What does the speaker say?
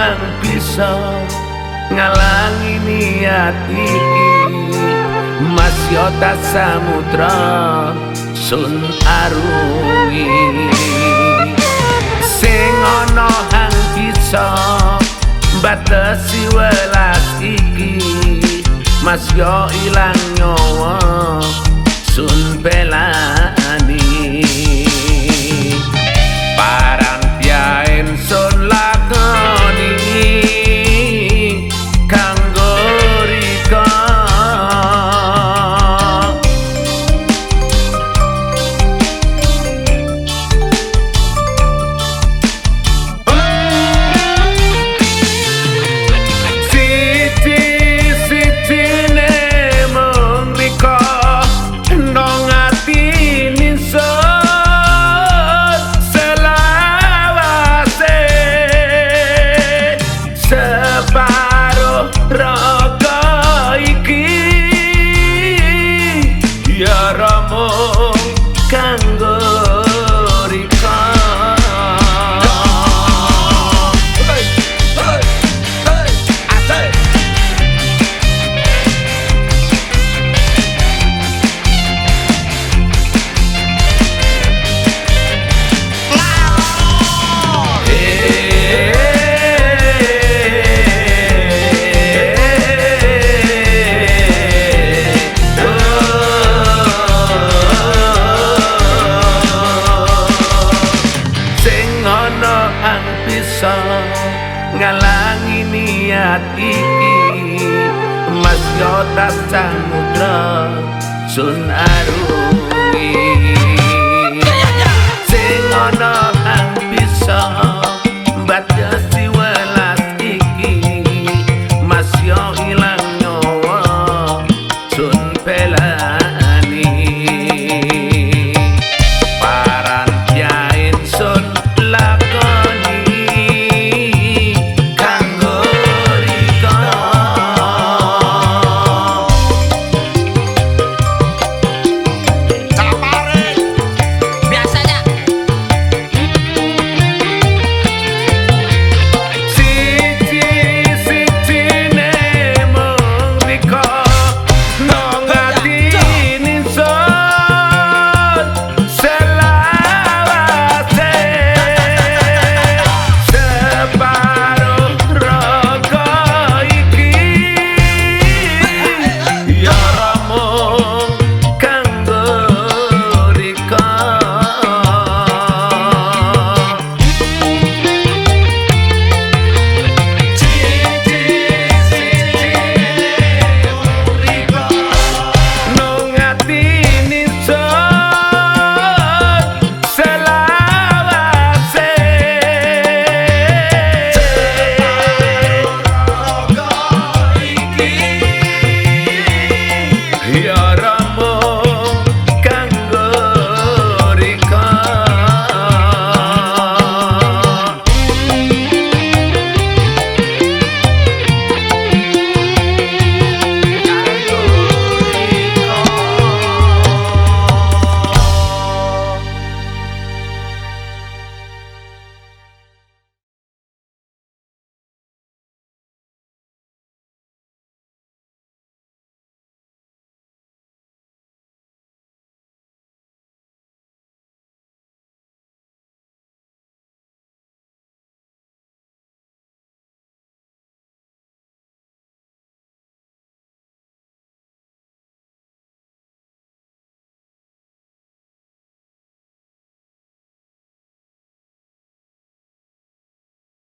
hang bisa ngalangi niat iki masyota samudra sun arungi sing ana hang bisa batasi welas iki. Mas yo ilang nyawa Yaramo ana ang bisa ngalangi niat iki. Mas Yota Samudra Sun Arungi